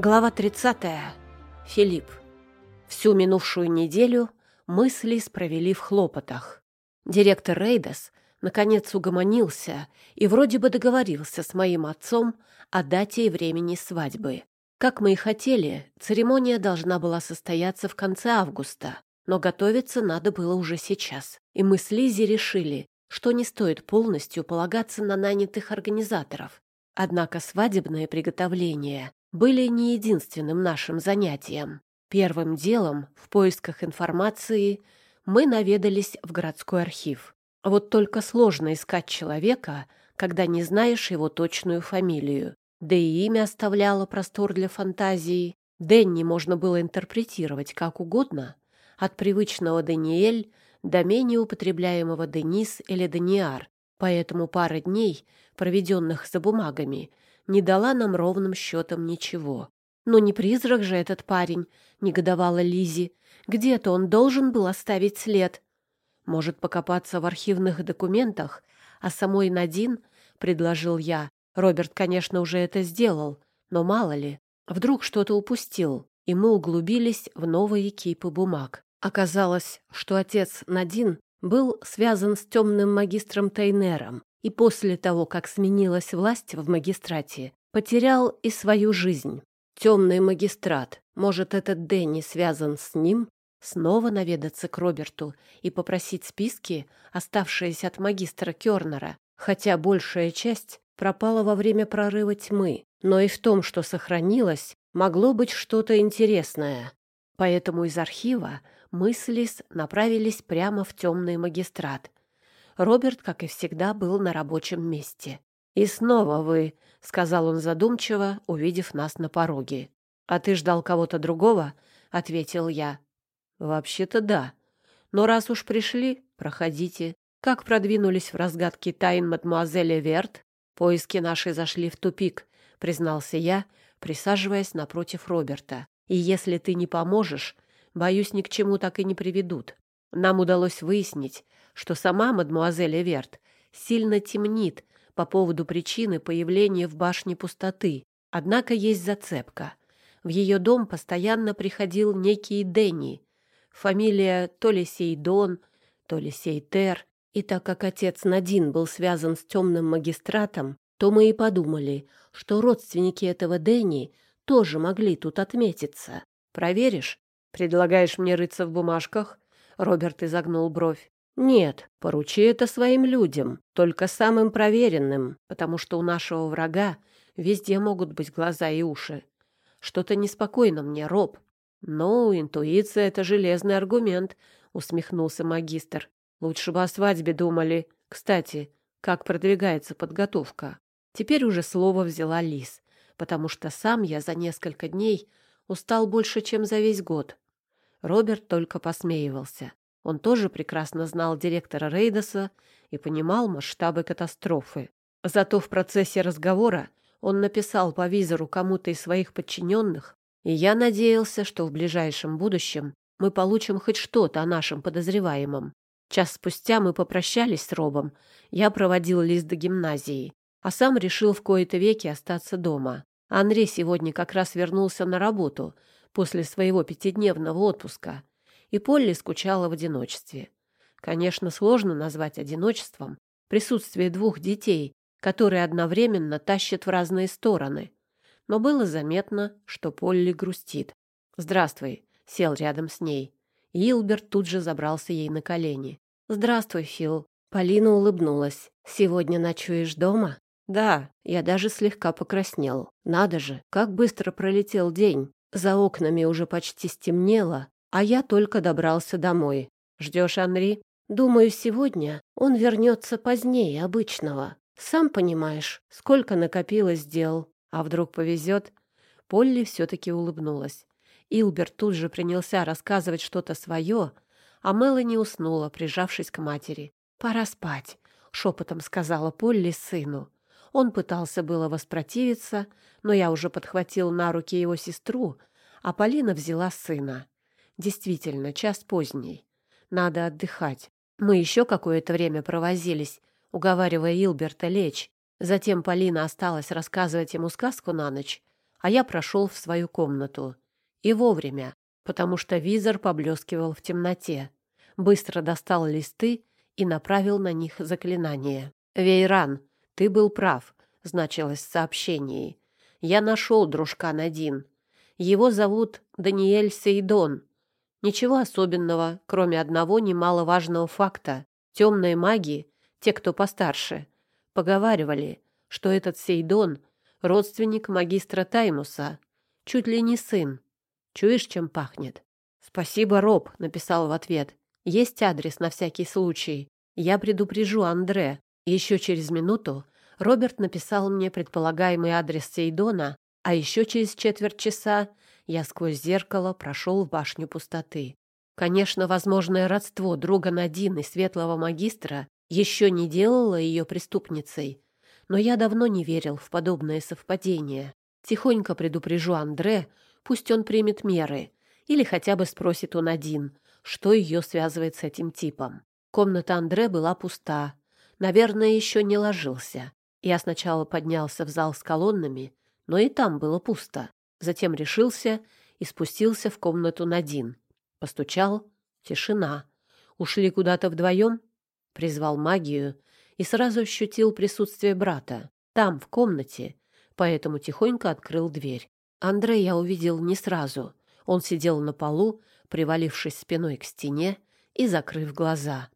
Глава 30. Филипп. Всю минувшую неделю мысли провели в хлопотах. Директор Рейдас наконец угомонился и вроде бы договорился с моим отцом о дате и времени свадьбы. Как мы и хотели, церемония должна была состояться в конце августа, но готовиться надо было уже сейчас. И мы с Лизи решили, что не стоит полностью полагаться на нанятых организаторов. Однако свадебное приготовление были не единственным нашим занятием. Первым делом в поисках информации мы наведались в городской архив. Вот только сложно искать человека, когда не знаешь его точную фамилию. Да и имя оставляло простор для фантазии. Дэнни можно было интерпретировать как угодно, от привычного Даниэль до менее употребляемого Денис или Даниар, поэтому пара дней, проведенных за бумагами, не дала нам ровным счетом ничего. Но не призрак же этот парень, негодовала Лизи. Где-то он должен был оставить след. Может, покопаться в архивных документах, а самой Надин, предложил я. Роберт, конечно, уже это сделал, но мало ли, вдруг что-то упустил, и мы углубились в новые кипы бумаг. Оказалось, что отец Надин был связан с темным магистром Тейнером, и после того, как сменилась власть в магистрате, потерял и свою жизнь. Темный магистрат, может, этот Дэнни связан с ним? Снова наведаться к Роберту и попросить списки, оставшиеся от магистра Кёрнера, хотя большая часть пропала во время прорыва тьмы, но и в том, что сохранилось, могло быть что-то интересное. Поэтому из архива мы с Лис направились прямо в темный магистрат, Роберт, как и всегда, был на рабочем месте. «И снова вы», — сказал он задумчиво, увидев нас на пороге. «А ты ждал кого-то другого?» — ответил я. «Вообще-то да. Но раз уж пришли, проходите. Как продвинулись в разгадке тайн мадемуазели Верт? Поиски наши зашли в тупик», — признался я, присаживаясь напротив Роберта. «И если ты не поможешь, боюсь, ни к чему так и не приведут. Нам удалось выяснить, что сама мадмуазель Эверт сильно темнит по поводу причины появления в башне пустоты. Однако есть зацепка. В ее дом постоянно приходил некий Дэнни. Фамилия то ли Сейдон, то ли Сейтер. И так как отец Надин был связан с темным магистратом, то мы и подумали, что родственники этого Дэнни тоже могли тут отметиться. Проверишь? Предлагаешь мне рыться в бумажках? Роберт изогнул бровь. Нет, поручи это своим людям, только самым проверенным, потому что у нашего врага везде могут быть глаза и уши. Что-то неспокойно мне, Роб. Ну, интуиция — это железный аргумент, — усмехнулся магистр. Лучше бы о свадьбе думали. Кстати, как продвигается подготовка? Теперь уже слово взяла Лис, потому что сам я за несколько дней устал больше, чем за весь год. Роберт только посмеивался. Он тоже прекрасно знал директора Рейдоса и понимал масштабы катастрофы. Зато в процессе разговора он написал по визору кому-то из своих подчиненных, и я надеялся, что в ближайшем будущем мы получим хоть что-то о нашем подозреваемом. Час спустя мы попрощались с Робом, я проводил лист до гимназии, а сам решил в кои-то веки остаться дома. Андрей сегодня как раз вернулся на работу после своего пятидневного отпуска, и Полли скучала в одиночестве. Конечно, сложно назвать одиночеством присутствие двух детей, которые одновременно тащат в разные стороны. Но было заметно, что Полли грустит. «Здравствуй», — сел рядом с ней. Илберт тут же забрался ей на колени. «Здравствуй, Фил». Полина улыбнулась. «Сегодня ночуешь дома?» «Да, я даже слегка покраснел. Надо же, как быстро пролетел день. За окнами уже почти стемнело, а я только добрался домой. Ждешь Анри? Думаю, сегодня он вернется позднее обычного. Сам понимаешь, сколько накопилось дел. А вдруг повезет? Полли все-таки улыбнулась. Илберт тут же принялся рассказывать что-то свое, а Мелани уснула, прижавшись к матери. «Пора спать», — шепотом сказала Полли сыну. Он пытался было воспротивиться, но я уже подхватил на руки его сестру, а Полина взяла сына. Действительно, час поздний. Надо отдыхать. Мы еще какое-то время провозились, уговаривая Илберта лечь. Затем Полина осталась рассказывать ему сказку на ночь, а я прошел в свою комнату. И вовремя, потому что визор поблескивал в темноте. Быстро достал листы и направил на них заклинание. «Вейран, ты был прав», — значилось в сообщении. «Я нашел дружка Надин. Его зовут Даниэль Сейдон. Ничего особенного, кроме одного немаловажного факта. Темные маги, те, кто постарше, поговаривали, что этот Сейдон — родственник магистра Таймуса, чуть ли не сын. Чуешь, чем пахнет? «Спасибо, Роб», — написал в ответ. «Есть адрес на всякий случай. Я предупрежу Андре». Еще через минуту Роберт написал мне предполагаемый адрес Сейдона, а еще через четверть часа я сквозь зеркало прошел в башню пустоты. Конечно, возможное родство друга Надин и светлого магистра еще не делало ее преступницей, но я давно не верил в подобное совпадение. Тихонько предупрежу Андре, пусть он примет меры, или хотя бы спросит он один, что ее связывает с этим типом. Комната Андре была пуста, наверное, еще не ложился. Я сначала поднялся в зал с колоннами, но и там было пусто. Затем решился и спустился в комнату Надин. Постучал. Тишина. Ушли куда-то вдвоем. Призвал магию и сразу ощутил присутствие брата. Там, в комнате. Поэтому тихонько открыл дверь. Андрея я увидел не сразу. Он сидел на полу, привалившись спиной к стене и закрыв глаза.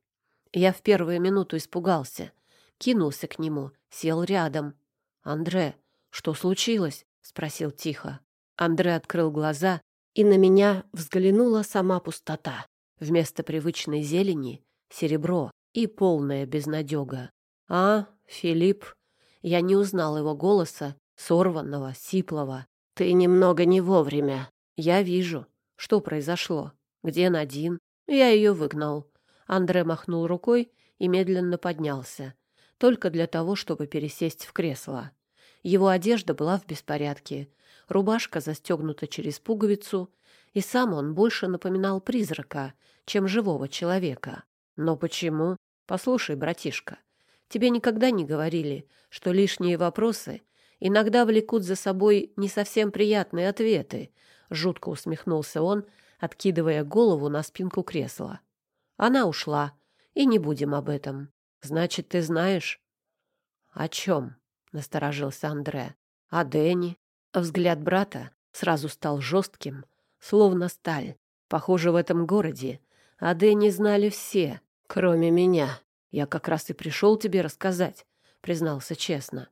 Я в первую минуту испугался. Кинулся к нему, сел рядом. «Андре, что случилось?» — спросил тихо. Андре открыл глаза, и на меня взглянула сама пустота. Вместо привычной зелени — серебро и полная безнадега. «А, Филипп...» Я не узнал его голоса, сорванного, сиплого. «Ты немного не вовремя. Я вижу. Что произошло? Где Надин?» Я ее выгнал. Андре махнул рукой и медленно поднялся. Только для того, чтобы пересесть в кресло. Его одежда была в беспорядке рубашка застегнута через пуговицу, и сам он больше напоминал призрака, чем живого человека. Но почему? Послушай, братишка, тебе никогда не говорили, что лишние вопросы иногда влекут за собой не совсем приятные ответы, жутко усмехнулся он, откидывая голову на спинку кресла. Она ушла, и не будем об этом. Значит, ты знаешь? О чем? насторожился Андре. О Дэнни, Взгляд брата сразу стал жестким, словно сталь. Похоже, в этом городе о Дэне знали все, кроме меня. Я как раз и пришел тебе рассказать, признался честно.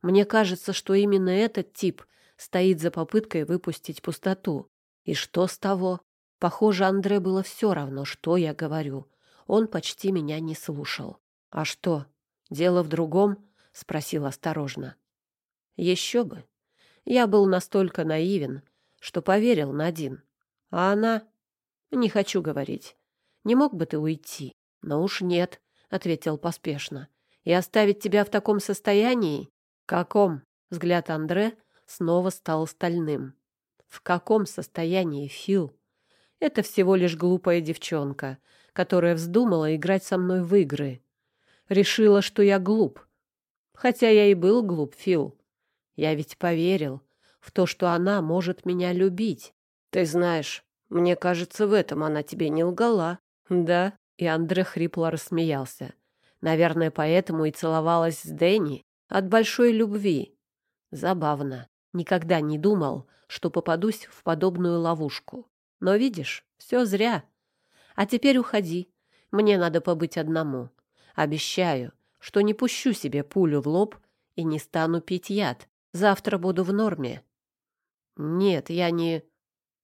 Мне кажется, что именно этот тип стоит за попыткой выпустить пустоту. И что с того? Похоже, Андре было все равно, что я говорю. Он почти меня не слушал. «А что, дело в другом?» — спросил осторожно. «Еще бы. Я был настолько наивен, что поверил Надин. А она... Не хочу говорить. Не мог бы ты уйти? Но уж нет, — ответил поспешно. И оставить тебя в таком состоянии? Каком? Взгляд Андре снова стал стальным. В каком состоянии, Фил? Это всего лишь глупая девчонка, которая вздумала играть со мной в игры. Решила, что я глуп. Хотя я и был глуп, Фил. Я ведь поверил в то, что она может меня любить. Ты знаешь, мне кажется, в этом она тебе не лгала. Да, и Андре хрипло рассмеялся. Наверное, поэтому и целовалась с Дэнни от большой любви. Забавно. Никогда не думал, что попадусь в подобную ловушку. Но видишь, все зря. А теперь уходи. Мне надо побыть одному. Обещаю, что не пущу себе пулю в лоб и не стану пить яд. Завтра буду в норме. Нет, я не...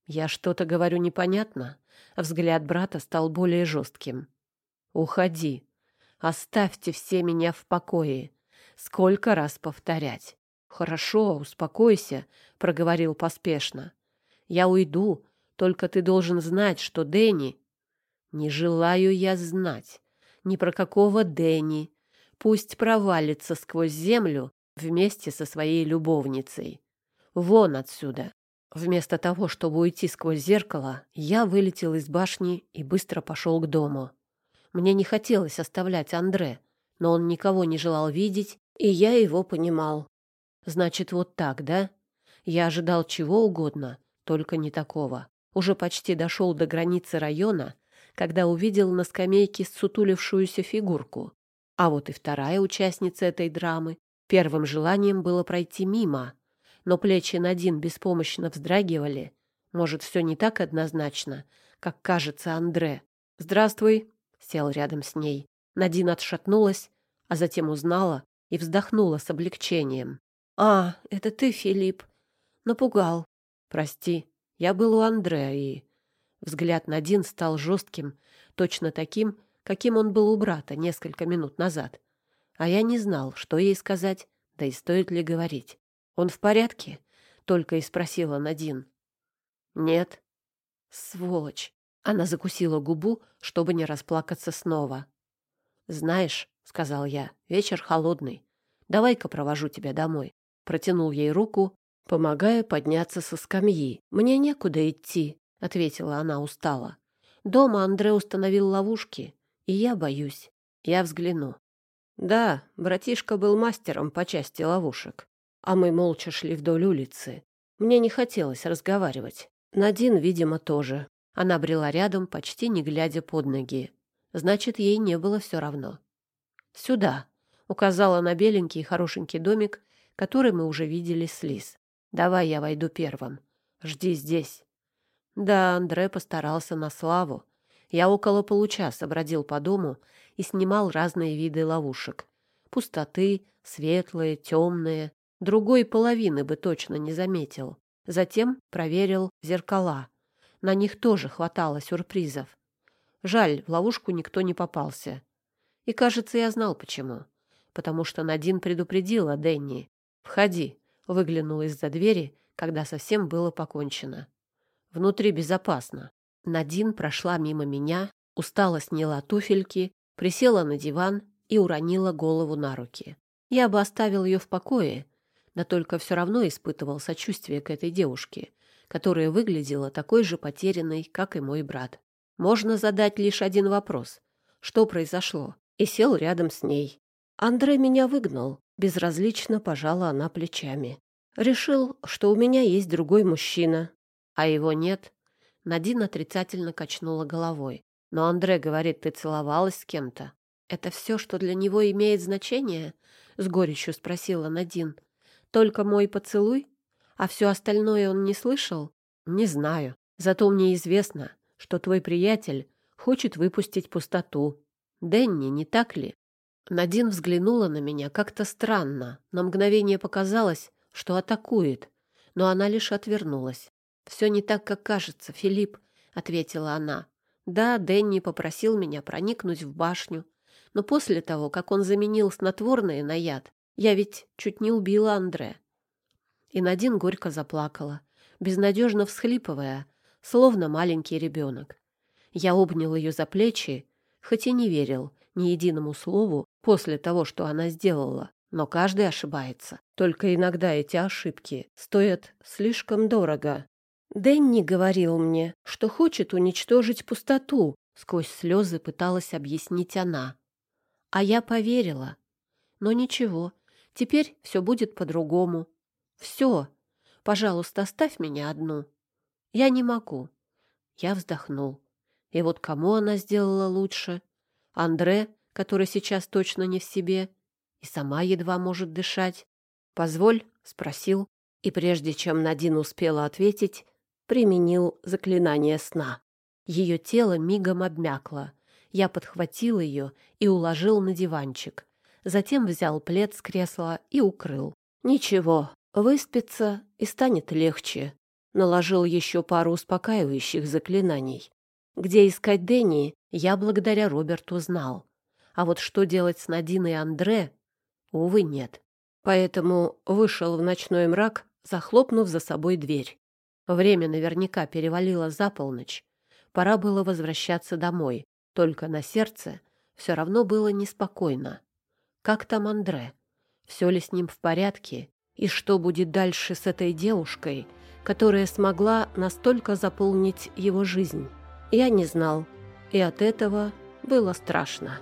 Я что-то говорю непонятно. Взгляд брата стал более жестким. Уходи. Оставьте все меня в покое. Сколько раз повторять? Хорошо, успокойся, проговорил поспешно. Я уйду, только ты должен знать, что Дэнни... Не желаю я знать ни про какого Дэнни. Пусть провалится сквозь землю вместе со своей любовницей. Вон отсюда. Вместо того, чтобы уйти сквозь зеркало, я вылетел из башни и быстро пошел к дому. Мне не хотелось оставлять Андре, но он никого не желал видеть, и я его понимал. Значит, вот так, да? Я ожидал чего угодно, только не такого. Уже почти дошел до границы района, когда увидел на скамейке сутулившуюся фигурку. А вот и вторая участница этой драмы. Первым желанием было пройти мимо, но плечи Надин беспомощно вздрагивали. Может, все не так однозначно, как кажется Андре. «Здравствуй», — сел рядом с ней. Надин отшатнулась, а затем узнала и вздохнула с облегчением. «А, это ты, Филипп. Напугал. Прости, я был у Андре, и...» Взгляд Надин стал жестким, точно таким, каким он был у брата несколько минут назад. А я не знал, что ей сказать, да и стоит ли говорить. «Он в порядке?» — только и спросила Надин. «Нет». «Сволочь!» Она закусила губу, чтобы не расплакаться снова. «Знаешь», — сказал я, — «вечер холодный. Давай-ка провожу тебя домой». Протянул ей руку, помогая подняться со скамьи. «Мне некуда идти», — ответила она устало. «Дома Андре установил ловушки, и я боюсь. Я взгляну». Да, братишка был мастером по части ловушек, а мы молча шли вдоль улицы. Мне не хотелось разговаривать. Надин, видимо, тоже. Она брела рядом, почти не глядя под ноги. Значит, ей не было все равно. «Сюда», — указала на беленький хорошенький домик, который мы уже видели с Лиз. «Давай я войду первым. Жди здесь». Да, Андре постарался на славу. Я около получаса бродил по дому и снимал разные виды ловушек. Пустоты, светлые, темные. Другой половины бы точно не заметил. Затем проверил зеркала. На них тоже хватало сюрпризов. Жаль, в ловушку никто не попался. И, кажется, я знал почему. Потому что Надин предупредила Дэнни. «Входи», — выглянул из-за двери, когда совсем было покончено. «Внутри безопасно». Надин прошла мимо меня, устало сняла туфельки, присела на диван и уронила голову на руки. Я бы оставил ее в покое, но только все равно испытывал сочувствие к этой девушке, которая выглядела такой же потерянной, как и мой брат. Можно задать лишь один вопрос. Что произошло? И сел рядом с ней. Андрей меня выгнал. Безразлично пожала она плечами. Решил, что у меня есть другой мужчина. А его нет. Надин отрицательно качнула головой. Но Андрей говорит, ты целовалась с кем-то. Это все, что для него имеет значение? С горечью спросила Надин. Только мой поцелуй? А все остальное он не слышал? Не знаю. Зато мне известно, что твой приятель хочет выпустить пустоту. Денни, не так ли? Надин взглянула на меня как-то странно. На мгновение показалось, что атакует, но она лишь отвернулась. «Все не так, как кажется, Филипп», — ответила она. «Да, Денни попросил меня проникнуть в башню, но после того, как он заменил снотворное на яд, я ведь чуть не убила Андре». И Надин горько заплакала, безнадежно всхлипывая, словно маленький ребенок. Я обнял ее за плечи, хоть и не верил ни единому слову после того, что она сделала. Но каждый ошибается. Только иногда эти ошибки стоят слишком дорого. Дэнни говорил мне, что хочет уничтожить пустоту, сквозь слезы пыталась объяснить она. А я поверила. Но ничего, теперь все будет по-другому. Все. Пожалуйста, оставь меня одну. Я не могу. Я вздохнул. И вот кому она сделала лучше? Андре, который сейчас точно не в себе, и сама едва может дышать. «Позволь?» — спросил, и прежде чем Надин успела ответить, применил заклинание сна. Ее тело мигом обмякло. Я подхватил ее и уложил на диванчик. Затем взял плед с кресла и укрыл. Ничего, выспится и станет легче наложил еще пару успокаивающих заклинаний. Где искать Дэнни, я благодаря Роберту знал. А вот что делать с Надиной и Андре, увы, нет. Поэтому вышел в ночной мрак, захлопнув за собой дверь. Время наверняка перевалило за полночь. Пора было возвращаться домой. Только на сердце все равно было неспокойно. Как там Андре? Все ли с ним в порядке? И что будет дальше с этой девушкой — которая смогла настолько заполнить его жизнь. Я не знал, и от этого было страшно.